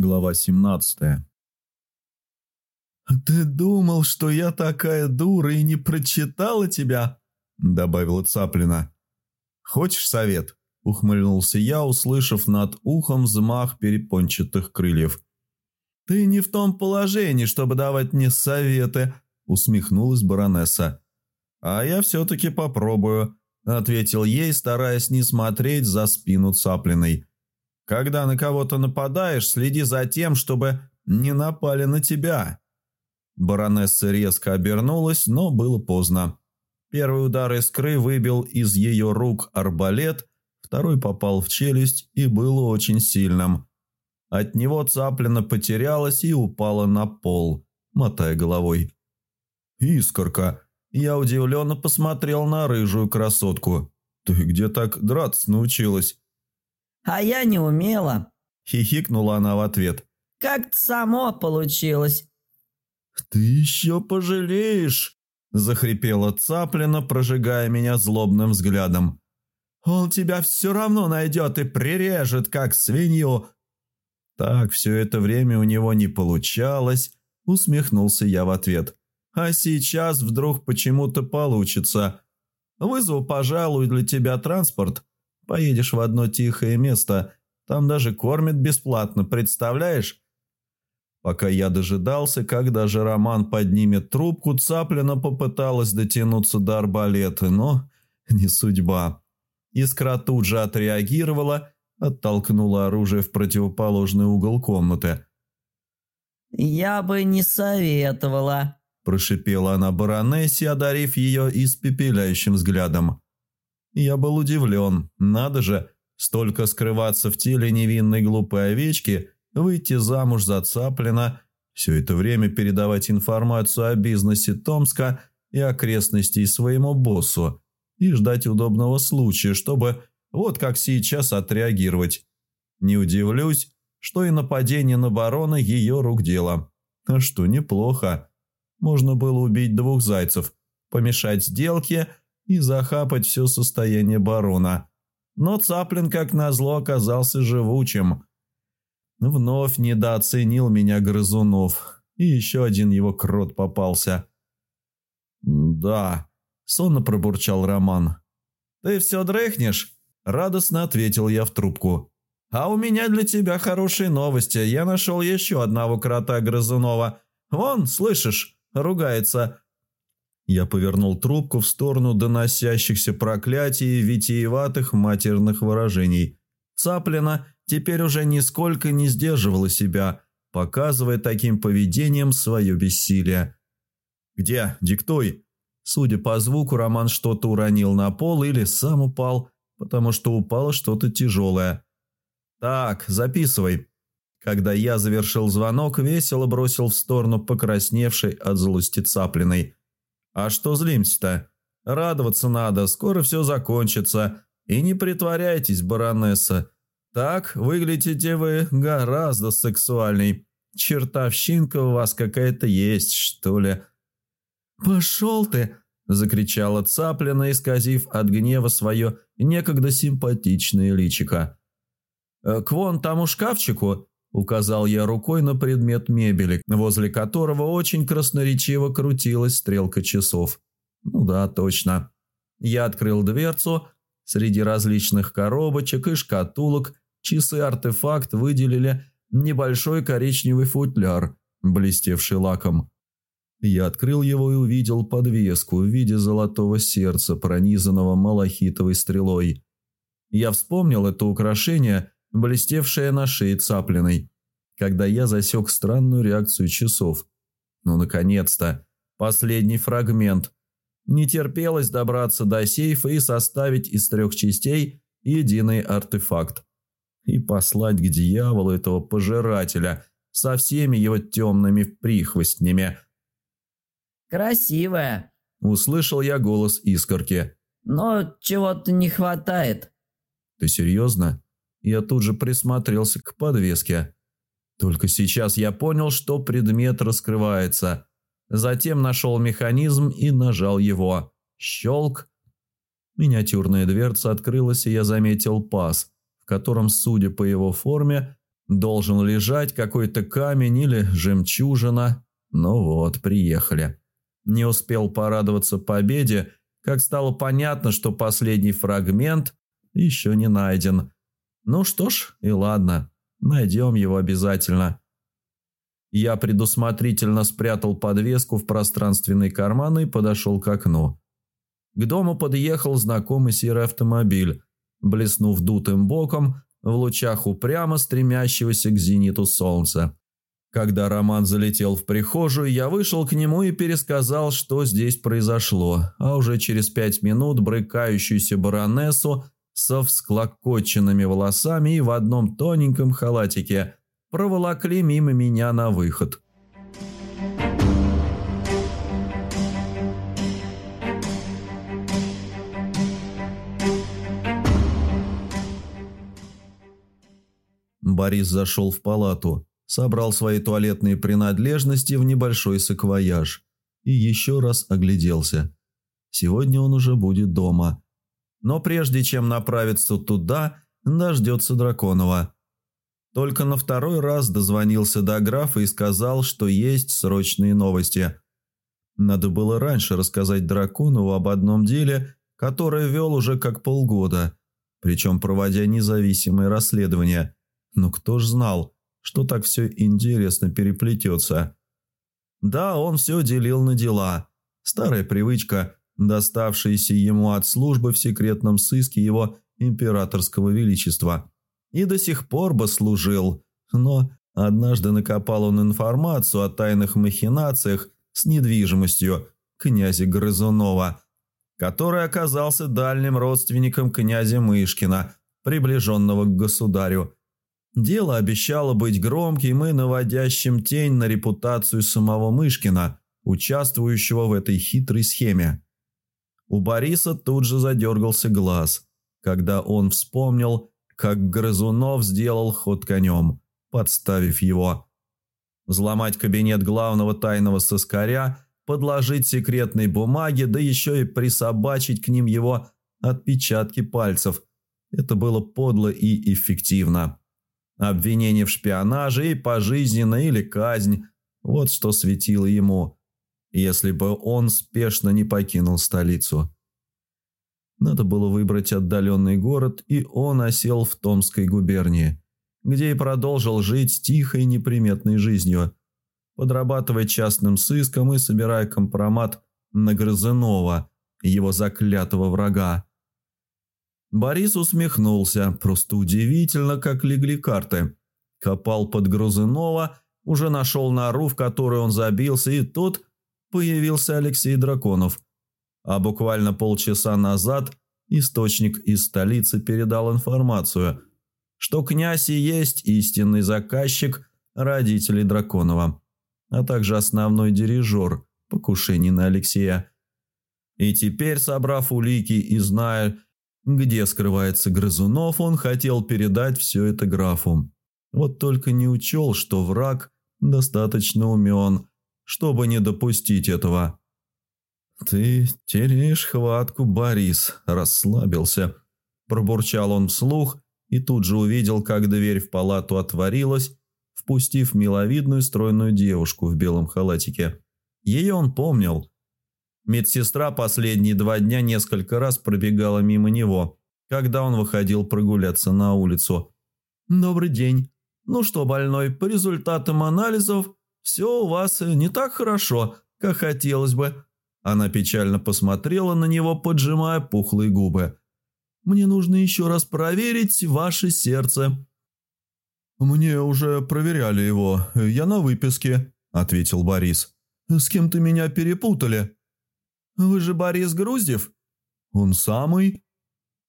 Глава 17 «Ты думал, что я такая дура и не прочитала тебя?» – добавила Цаплина. «Хочешь совет?» – ухмыльнулся я, услышав над ухом взмах перепончатых крыльев. «Ты не в том положении, чтобы давать мне советы», – усмехнулась баронесса. «А я все-таки попробую», – ответил ей, стараясь не смотреть за спину Цаплиной. «Когда на кого-то нападаешь, следи за тем, чтобы не напали на тебя». Баронесса резко обернулась, но было поздно. Первый удар искры выбил из ее рук арбалет, второй попал в челюсть и был очень сильным. От него цаплина потерялась и упала на пол, мотая головой. «Искорка!» Я удивленно посмотрел на рыжую красотку. «Ты где так драться научилась?» «А я не умела», – хихикнула она в ответ. «Как-то само получилось. «Ты еще пожалеешь!» – захрипела Цаплина, прожигая меня злобным взглядом. «Он тебя все равно найдет и прирежет, как свинью!» Так все это время у него не получалось, усмехнулся я в ответ. «А сейчас вдруг почему-то получится. Вызову, пожалуй, для тебя транспорт. Поедешь в одно тихое место, там даже кормят бесплатно, представляешь?» Пока я дожидался, когда же Роман поднимет трубку, Цаплина попыталась дотянуться до арбалета, но не судьба. Искра тут же отреагировала, оттолкнула оружие в противоположный угол комнаты. «Я бы не советовала», – прошипела она баронессе, одарив ее испепеляющим взглядом. Я был удивлен. Надо же, столько скрываться в теле невинной глупой овечки – выйти замуж за Цаплина, все это время передавать информацию о бизнесе Томска и окрестностей своему боссу и ждать удобного случая, чтобы вот как сейчас отреагировать. Не удивлюсь, что и нападение на барона ее рук дело. А что, неплохо. Можно было убить двух зайцев, помешать сделке и захапать все состояние барона. Но Цаплин, как назло, оказался живучим – Вновь недооценил меня Грызунов, и еще один его крот попался. «Да», — сонно пробурчал Роман. «Ты все дрыхнешь?» — радостно ответил я в трубку. «А у меня для тебя хорошие новости. Я нашел еще одного крота Грызунова. Вон, слышишь, ругается». Я повернул трубку в сторону доносящихся проклятий и витиеватых матерных выражений. Цаплина теперь уже нисколько не сдерживала себя, показывая таким поведением свое бессилие. «Где? Диктуй!» Судя по звуку, Роман что-то уронил на пол или сам упал, потому что упало что-то тяжелое. «Так, записывай». Когда я завершил звонок, весело бросил в сторону покрасневшей от злости цаплиной. «А что злимся-то? Радоваться надо, скоро все закончится. И не притворяйтесь, баронесса. Так выглядите вы гораздо сексуальней. Чертовщинка у вас какая-то есть, что ли?» «Пошел ты!» – закричала Цаплина, исказив от гнева свое некогда симпатичное личико. «Э, «К вон тому шкафчику», – указал я рукой на предмет мебели, возле которого очень красноречиво крутилась стрелка часов. «Ну да, точно». Я открыл дверцу, среди различных коробочек и шкатулок часы-артефакт выделили небольшой коричневый футляр, блестевший лаком. Я открыл его и увидел подвеску в виде золотого сердца, пронизанного малахитовой стрелой. Я вспомнил это украшение, блестевшее на шее цаплиной, когда я засек странную реакцию часов. Ну, наконец-то! Последний фрагмент. Не терпелось добраться до сейфа и составить из трех частей единый артефакт и послать к дьяволу этого пожирателя со всеми его темными прихвостнями. «Красивая», – услышал я голос искорки. «Но чего-то не хватает». «Ты серьезно?» Я тут же присмотрелся к подвеске. Только сейчас я понял, что предмет раскрывается. Затем нашел механизм и нажал его. Щелк. Миниатюрная дверца открылась, и я заметил паз – котором, судя по его форме, Должен лежать какой-то камень или жемчужина. Ну вот, приехали. Не успел порадоваться победе, как стало понятно, что последний фрагмент еще не найден. Ну что ж, и ладно, найдем его обязательно. Я предусмотрительно спрятал подвеску в пространственный карман и подошел к окну. К дому подъехал знакомый серый автомобиль, блеснув дутым боком в лучах упрямо стремящегося к зениту солнца. Когда Роман залетел в прихожую, я вышел к нему и пересказал, что здесь произошло, а уже через пять минут брыкающуюся баронессу со всклокоченными волосами и в одном тоненьком халатике проволокли мимо меня на выход. Борис зашел в палату, собрал свои туалетные принадлежности в небольшой саквояж и еще раз огляделся. Сегодня он уже будет дома. Но прежде чем направиться туда, дождется Драконова. Только на второй раз дозвонился до графа и сказал, что есть срочные новости. Надо было раньше рассказать Драконову об одном деле, которое вел уже как полгода, причем проводя независимое расследование. Но кто ж знал, что так все интересно переплетется. Да, он все делил на дела. Старая привычка, доставшаяся ему от службы в секретном сыске его императорского величества. И до сих пор бы служил, но однажды накопал он информацию о тайных махинациях с недвижимостью князя Грызунова, который оказался дальним родственником князя Мышкина, приближенного к государю, Дело обещало быть громким и наводящим тень на репутацию самого Мышкина, участвующего в этой хитрой схеме. У Бориса тут же задергался глаз, когда он вспомнил, как Грызунов сделал ход конем, подставив его. Взломать кабинет главного тайного соскаря, подложить секретные бумаги, да еще и присобачить к ним его отпечатки пальцев. Это было подло и эффективно. Обвинение в шпионаже и пожизненно или казнь – вот что светило ему, если бы он спешно не покинул столицу. Надо было выбрать отдаленный город, и он осел в Томской губернии, где и продолжил жить тихой неприметной жизнью, подрабатывая частным сыском и собирая компромат на Грызунова, его заклятого врага. Борис усмехнулся. Просто удивительно, как легли карты. Копал под Грузынова, уже нашел нору, в которую он забился, и тут появился Алексей Драконов. А буквально полчаса назад источник из столицы передал информацию, что князь и есть истинный заказчик родителей Драконова, а также основной дирижер покушений на Алексея. И теперь, собрав улики и зная, где скрывается Грызунов, он хотел передать все это графу. Вот только не учел, что враг достаточно умен, чтобы не допустить этого. «Ты теряешь хватку, Борис», – расслабился. Пробурчал он вслух и тут же увидел, как дверь в палату отворилась, впустив миловидную стройную девушку в белом халатике. Ее он помнил. Медсестра последние два дня несколько раз пробегала мимо него, когда он выходил прогуляться на улицу. «Добрый день. Ну что, больной, по результатам анализов все у вас не так хорошо, как хотелось бы». Она печально посмотрела на него, поджимая пухлые губы. «Мне нужно еще раз проверить ваше сердце». «Мне уже проверяли его. Я на выписке», – ответил Борис. «С кем то меня перепутали?» «Вы же Борис Груздев?» «Он самый».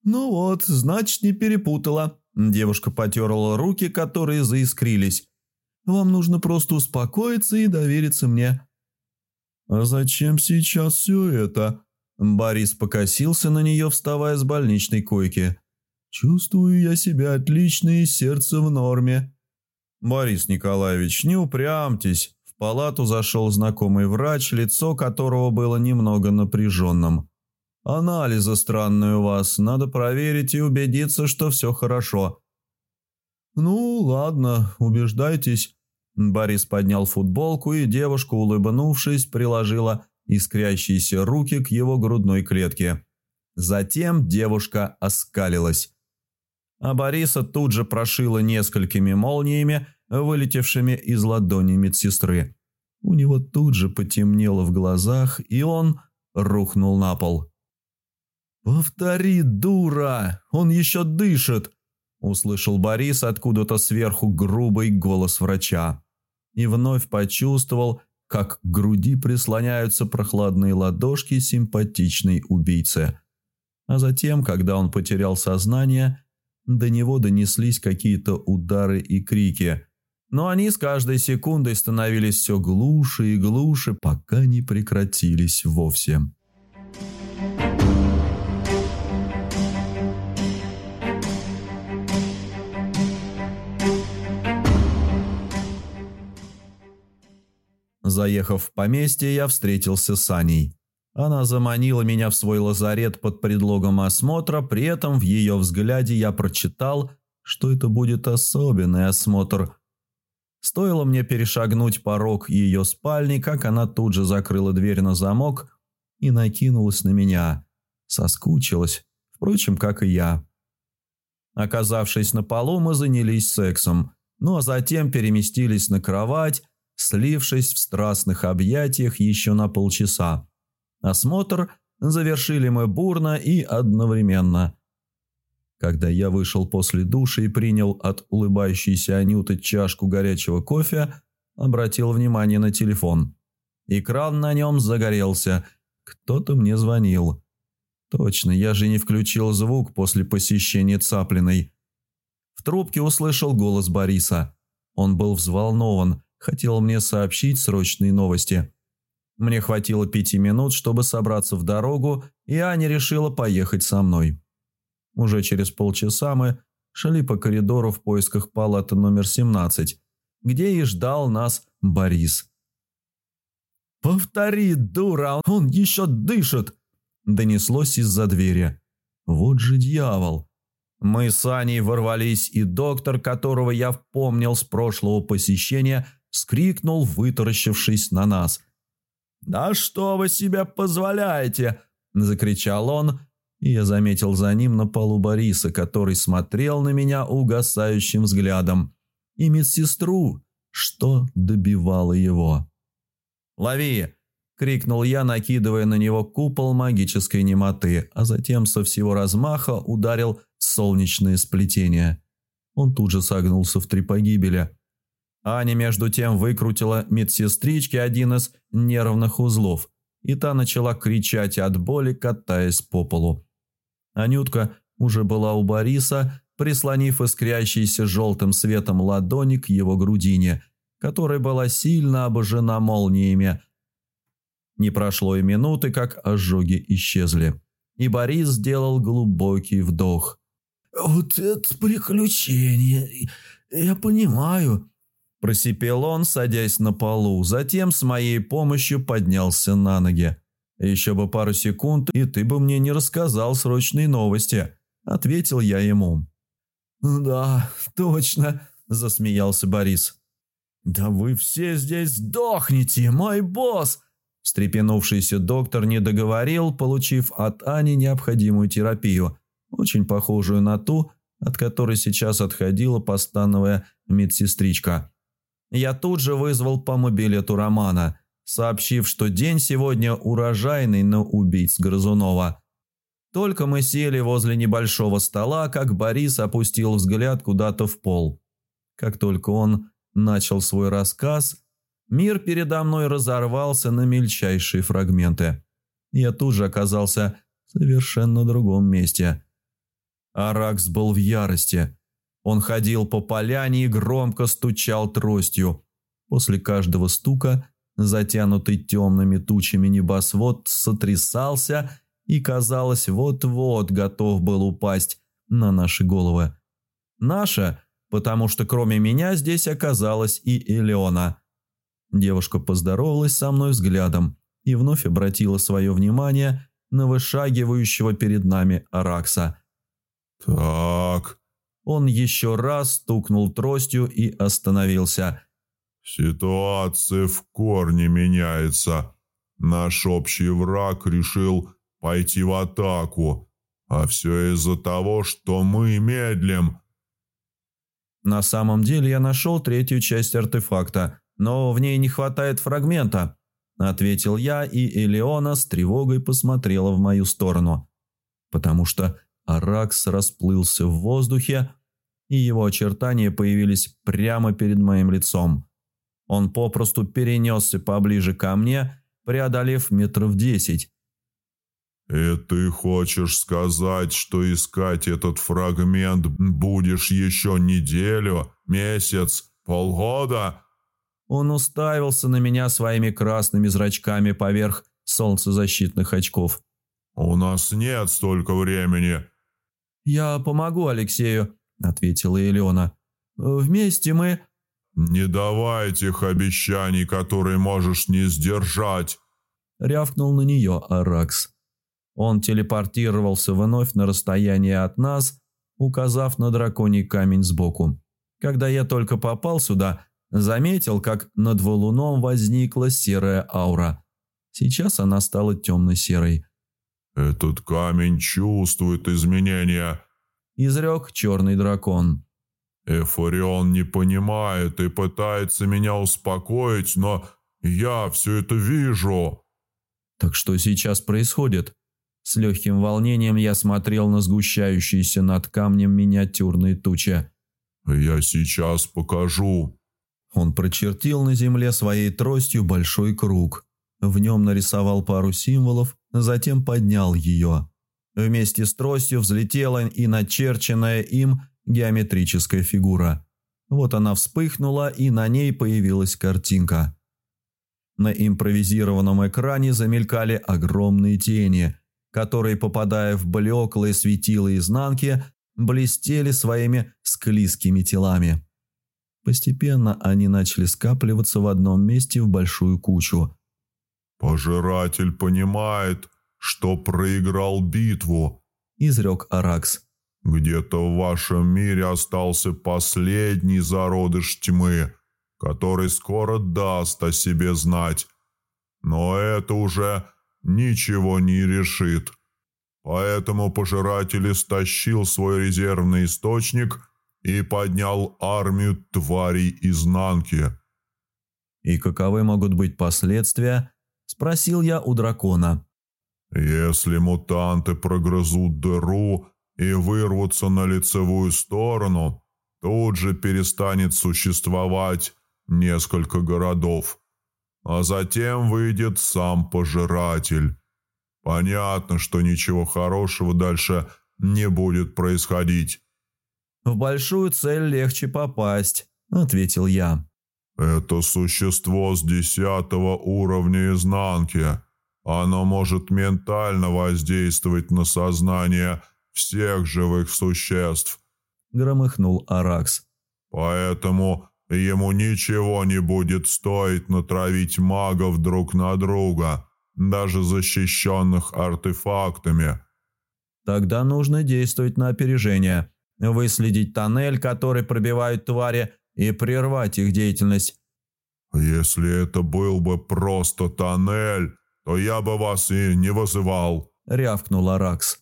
«Ну вот, значит, не перепутала». Девушка потерла руки, которые заискрились. «Вам нужно просто успокоиться и довериться мне». «А зачем сейчас все это?» Борис покосился на нее, вставая с больничной койки. «Чувствую я себя отлично и сердце в норме». «Борис Николаевич, не упрямьтесь палату зашел знакомый врач, лицо которого было немного напряженным. «Анализы странные у вас, надо проверить и убедиться, что все хорошо». «Ну, ладно, убеждайтесь». Борис поднял футболку, и девушка, улыбнувшись, приложила искрящиеся руки к его грудной клетке. Затем девушка оскалилась. А Бориса тут же прошила несколькими молниями, вылетевшими из ладони медсестры. У него тут же потемнело в глазах, и он рухнул на пол. «Повтори, дура! Он еще дышит!» Услышал Борис откуда-то сверху грубый голос врача. И вновь почувствовал, как к груди прислоняются прохладные ладошки симпатичной убийцы. А затем, когда он потерял сознание, до него донеслись какие-то удары и крики. Но они с каждой секундой становились все глуше и глуше, пока не прекратились вовсе. Заехав в поместье, я встретился с Аней. Она заманила меня в свой лазарет под предлогом осмотра, при этом в ее взгляде я прочитал, что это будет особенный осмотр. Стоило мне перешагнуть порог ее спальни, как она тут же закрыла дверь на замок и накинулась на меня. Соскучилась, впрочем, как и я. Оказавшись на полу, мы занялись сексом, ну а затем переместились на кровать, слившись в страстных объятиях еще на полчаса. Осмотр завершили мы бурно и одновременно. Когда я вышел после душа и принял от улыбающейся Анюты чашку горячего кофе, обратил внимание на телефон. Экран на нем загорелся. Кто-то мне звонил. Точно, я же не включил звук после посещения Цаплиной. В трубке услышал голос Бориса. Он был взволнован, хотел мне сообщить срочные новости. Мне хватило пяти минут, чтобы собраться в дорогу, и Аня решила поехать со мной. Уже через полчаса мы шли по коридору в поисках палаты номер 17, где и ждал нас Борис. «Повтори, дура, он еще дышит!» Донеслось из-за двери. «Вот же дьявол!» Мы с Аней ворвались, и доктор, которого я вспомнил с прошлого посещения, скрикнул, вытаращившись на нас – «Да что вы себе позволяете?» – закричал он, и я заметил за ним на полу Бориса, который смотрел на меня угасающим взглядом, и медсестру, что добивало его. «Лови!» – крикнул я, накидывая на него купол магической немоты, а затем со всего размаха ударил солнечное сплетение. Он тут же согнулся в три погибели – Аня между тем выкрутила медсестричке один из нервных узлов, и та начала кричать от боли, катаясь по полу. Анютка уже была у Бориса, прислонив искрящийся желтым светом ладони к его грудине, которая была сильно обожжена молниями. Не прошло и минуты, как ожоги исчезли, и Борис сделал глубокий вдох. «Вот это приключение! Я понимаю!» Просипел он, садясь на полу, затем с моей помощью поднялся на ноги. «Еще бы пару секунд, и ты бы мне не рассказал срочные новости», – ответил я ему. «Да, точно», – засмеялся Борис. «Да вы все здесь сдохнете, мой босс!» Встрепенувшийся доктор не договорил, получив от Ани необходимую терапию, очень похожую на ту, от которой сейчас отходила постановая медсестричка. Я тут же вызвал по мобилету Романа, сообщив, что день сегодня урожайный на убийц Грызунова. Только мы сели возле небольшого стола, как Борис опустил взгляд куда-то в пол. Как только он начал свой рассказ, мир передо мной разорвался на мельчайшие фрагменты. Я тут же оказался в совершенно другом месте. Аракс был в ярости – он ходил по поляне и громко стучал тростью. После каждого стука затянутый темными тучами небосвод сотрясался и, казалось, вот-вот готов был упасть на наши головы. Наша, потому что кроме меня здесь оказалась и Элеона. Девушка поздоровалась со мной взглядом и вновь обратила свое внимание на вышагивающего перед нами Аракса. «Так, Он еще раз стукнул тростью и остановился. «Ситуация в корне меняется. Наш общий враг решил пойти в атаку, а все из-за того, что мы медлим». На самом деле я нашел третью часть артефакта, но в ней не хватает фрагмента, ответил я, и Элеона с тревогой посмотрела в мою сторону, потому что Аракс расплылся в воздухе, и его очертания появились прямо перед моим лицом. Он попросту перенесся поближе ко мне, преодолев метров десять. «И ты хочешь сказать, что искать этот фрагмент будешь еще неделю, месяц, полгода?» Он уставился на меня своими красными зрачками поверх солнцезащитных очков. «У нас нет столько времени». «Я помогу Алексею», – ответила Елена. «Вместе мы...» «Не давай тех обещаний, которые можешь не сдержать», – рявкнул на нее Аракс. Он телепортировался вновь на расстояние от нас, указав на драконий камень сбоку. Когда я только попал сюда, заметил, как над валуном возникла серая аура. Сейчас она стала темно-серой. «Этот камень чувствует изменения», – изрек черный дракон. «Эфорион не понимает и пытается меня успокоить, но я все это вижу». «Так что сейчас происходит?» С легким волнением я смотрел на сгущающиеся над камнем миниатюрные тучи. «Я сейчас покажу». Он прочертил на земле своей тростью большой круг. В нем нарисовал пару символов, затем поднял ее. Вместе с тростью взлетела и начерченная им геометрическая фигура. Вот она вспыхнула, и на ней появилась картинка. На импровизированном экране замелькали огромные тени, которые, попадая в блеклые светила изнанки, блестели своими склизкими телами. Постепенно они начали скапливаться в одном месте в большую кучу. «Пожиратель понимает, что проиграл битву», – изрек Аракс. «Где-то в вашем мире остался последний зародыш тьмы, который скоро даст о себе знать. Но это уже ничего не решит. Поэтому пожиратель истощил свой резервный источник и поднял армию тварей изнанки. «И каковы могут быть последствия?» – спросил я у дракона. «Если мутанты прогрызут дыру и вырвутся на лицевую сторону, тут же перестанет существовать несколько городов а затем выйдет сам пожиратель. Понятно, что ничего хорошего дальше не будет происходить. «В большую цель легче попасть», — ответил я. «Это существо с десятого уровня изнанки. Оно может ментально воздействовать на сознание всех живых существ», — громыхнул Аракс. «Поэтому Ему ничего не будет стоить натравить магов друг на друга, даже защищенных артефактами. Тогда нужно действовать на опережение, выследить тоннель, который пробивают твари, и прервать их деятельность. «Если это был бы просто тоннель, то я бы вас и не вызывал», — рявкнул Аракс.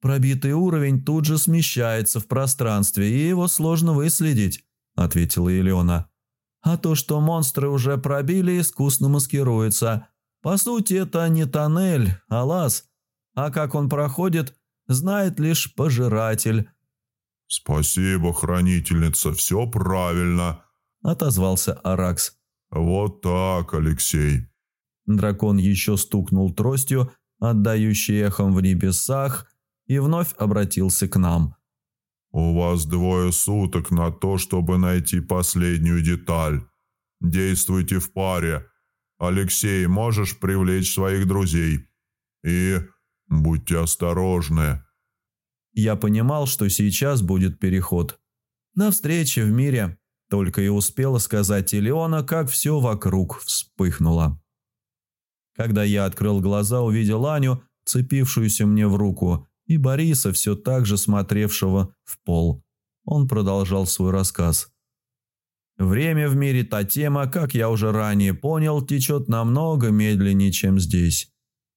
Пробитый уровень тут же смещается в пространстве, и его сложно выследить. – ответила Елена. «А то, что монстры уже пробили, искусно маскируется. По сути, это не тоннель, а лаз. А как он проходит, знает лишь пожиратель». «Спасибо, хранительница, все правильно», – отозвался Аракс. «Вот так, Алексей». Дракон еще стукнул тростью, отдающей эхом в небесах, и вновь обратился к нам – «У вас двое суток на то, чтобы найти последнюю деталь. Действуйте в паре. Алексей, можешь привлечь своих друзей. И будьте осторожны». Я понимал, что сейчас будет переход. На встрече в мире только и успела сказать Элеона, как все вокруг вспыхнуло. Когда я открыл глаза, увидел Аню, цепившуюся мне в руку – и Бориса, все так же смотревшего в пол. Он продолжал свой рассказ. Время в мире Тотема, как я уже ранее понял, течет намного медленнее, чем здесь.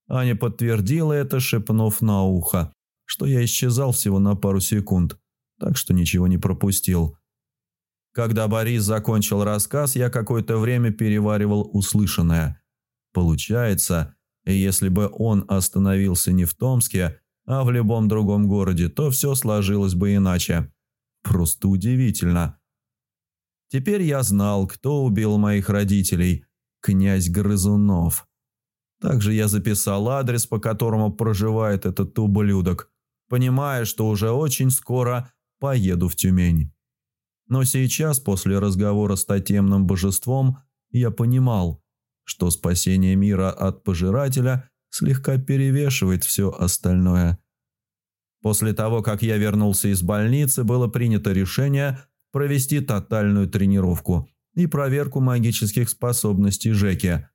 Аня подтвердила это, шепнув на ухо, что я исчезал всего на пару секунд, так что ничего не пропустил. Когда Борис закончил рассказ, я какое-то время переваривал услышанное. Получается, если бы он остановился не в Томске, а в любом другом городе, то все сложилось бы иначе. Просто удивительно. Теперь я знал, кто убил моих родителей. Князь Грызунов. Также я записал адрес, по которому проживает этот ублюдок, понимая, что уже очень скоро поеду в Тюмень. Но сейчас, после разговора с тотемным божеством, я понимал, что спасение мира от пожирателя слегка перевешивает все остальное. После того, как я вернулся из больницы, было принято решение – провести тотальную тренировку и проверку магических способностей Жеки.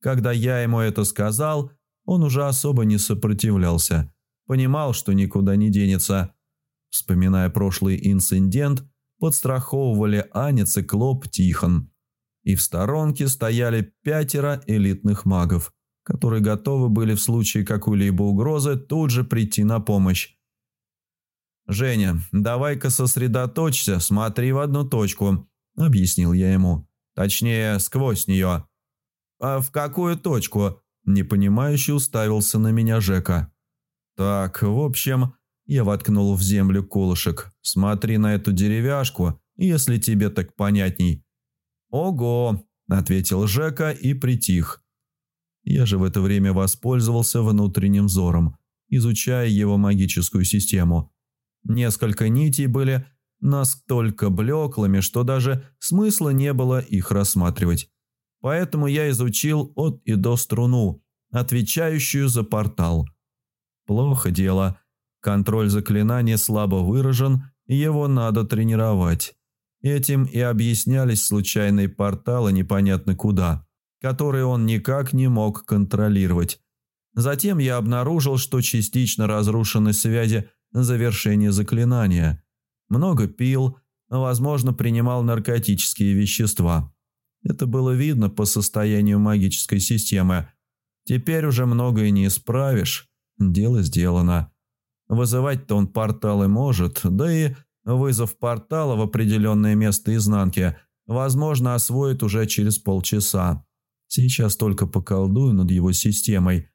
Когда я ему это сказал, он уже особо не сопротивлялся, понимал, что никуда не денется. Вспоминая прошлый инцидент, подстраховывали Аня, Циклоп, Тихон. И в сторонке стояли пятеро элитных магов, которые готовы были в случае какой-либо угрозы тут же прийти на помощь. «Женя, давай-ка сосредоточься, смотри в одну точку», – объяснил я ему. «Точнее, сквозь нее». «А в какую точку?» – непонимающе уставился на меня Жека. «Так, в общем...» – я воткнул в землю колышек. «Смотри на эту деревяшку, если тебе так понятней». «Ого!» – ответил Жека и притих. Я же в это время воспользовался внутренним взором, изучая его магическую систему – Несколько нитей были настолько блеклыми, что даже смысла не было их рассматривать. Поэтому я изучил от и до струну, отвечающую за портал. Плохо дело. Контроль заклинания слабо выражен, его надо тренировать. Этим и объяснялись случайные порталы непонятно куда, которые он никак не мог контролировать. Затем я обнаружил, что частично разрушены связи завершение заклинания. Много пил, возможно, принимал наркотические вещества. Это было видно по состоянию магической системы. Теперь уже многое не исправишь. Дело сделано. Вызывать-то он порталы может, да и вызов портала в определенное место изнанки, возможно, освоит уже через полчаса. Сейчас только поколдую над его системой.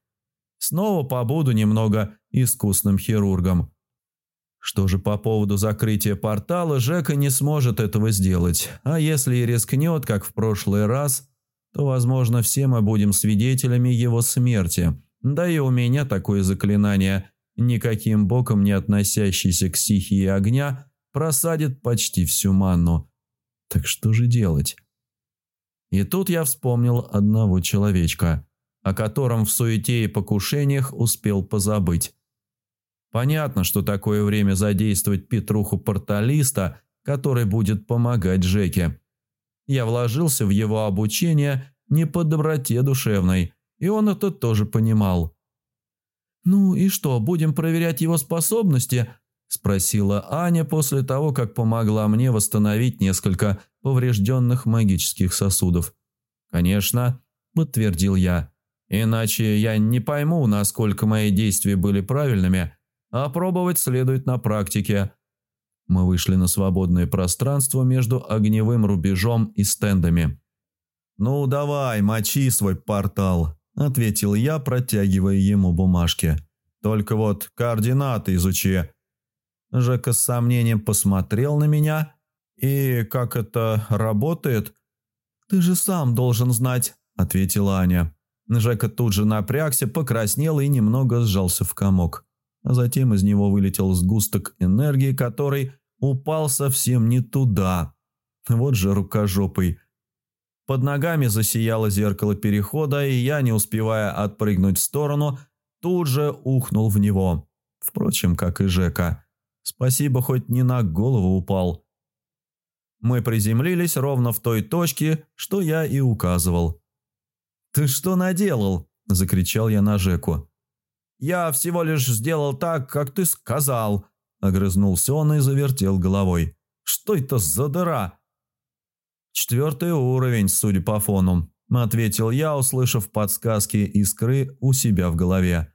Снова побуду немного искусным хирургом. Что же по поводу закрытия портала, Жека не сможет этого сделать, а если и рискнет, как в прошлый раз, то, возможно, все мы будем свидетелями его смерти. Да и у меня такое заклинание, никаким боком не относящееся к стихии огня, просадит почти всю манну. Так что же делать? И тут я вспомнил одного человечка, о котором в суете и покушениях успел позабыть. Понятно, что такое время задействовать Петруху-порталиста, который будет помогать Жеке. Я вложился в его обучение не по доброте душевной, и он это тоже понимал. «Ну и что, будем проверять его способности?» – спросила Аня после того, как помогла мне восстановить несколько поврежденных магических сосудов. «Конечно», – подтвердил я. «Иначе я не пойму, насколько мои действия были правильными, а пробовать следует на практике. Мы вышли на свободное пространство между огневым рубежом и стендами. «Ну давай, мочи свой портал», – ответил я, протягивая ему бумажки. «Только вот координаты изучи». Жека с сомнением посмотрел на меня. «И как это работает?» «Ты же сам должен знать», – ответила Аня. Жека тут же напрягся, покраснел и немного сжался в комок а затем из него вылетел сгусток энергии, который упал совсем не туда. Вот же рукожопый. Под ногами засияло зеркало перехода, и я, не успевая отпрыгнуть в сторону, тут же ухнул в него. Впрочем, как и Жека. Спасибо, хоть не на голову упал. Мы приземлились ровно в той точке, что я и указывал. «Ты что наделал?» – закричал я на Жеку. «Я всего лишь сделал так, как ты сказал», – Огрызнулся он и завертел головой. «Что это за дыра?» «Четвертый уровень, судя по фону», – ответил я, услышав подсказки искры у себя в голове.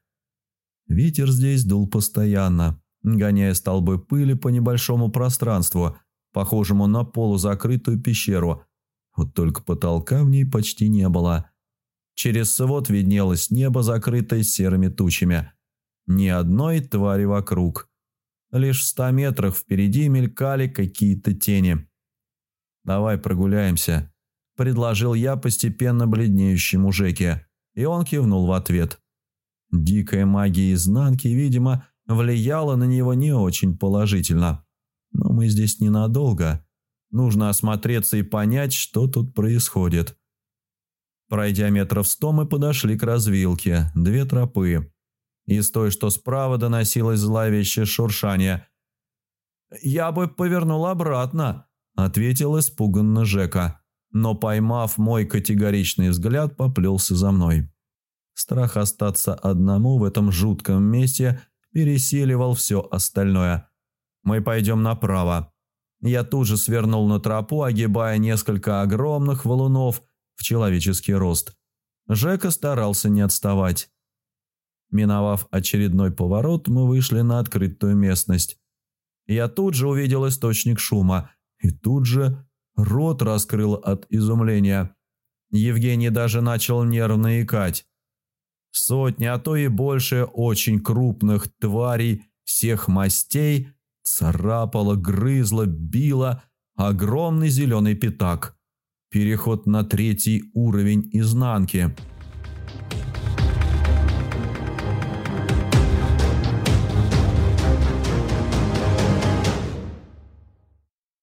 Ветер здесь дул постоянно, гоняя столбы пыли по небольшому пространству, похожему на полузакрытую пещеру. Вот только потолка в ней почти не было. Через свод виднелось небо, закрытое серыми тучами. Ни одной твари вокруг. Лишь в ста метрах впереди мелькали какие-то тени. «Давай прогуляемся», – предложил я постепенно бледнеющему Жеке, и он кивнул в ответ. Дикая магия изнанки, видимо, влияла на него не очень положительно. Но мы здесь ненадолго. Нужно осмотреться и понять, что тут происходит. Пройдя метров сто, мы подошли к развилке. Две тропы. Из той, что справа, доносилось зловещее шуршание. «Я бы повернул обратно», – ответил испуганно Жека. Но, поймав мой категоричный взгляд, поплелся за мной. Страх остаться одному в этом жутком месте пересиливал все остальное. Мы пойдем направо. Я тут же свернул на тропу, огибая несколько огромных валунов в человеческий рост. Жека старался не отставать. Миновав очередной поворот, мы вышли на открытую местность. Я тут же увидел источник шума, и тут же рот раскрыл от изумления. Евгений даже начал нервно икать. Сотни, а то и больше очень крупных тварей всех мастей царапало, грызло, било огромный зеленый пятак. Переход на третий уровень изнанки –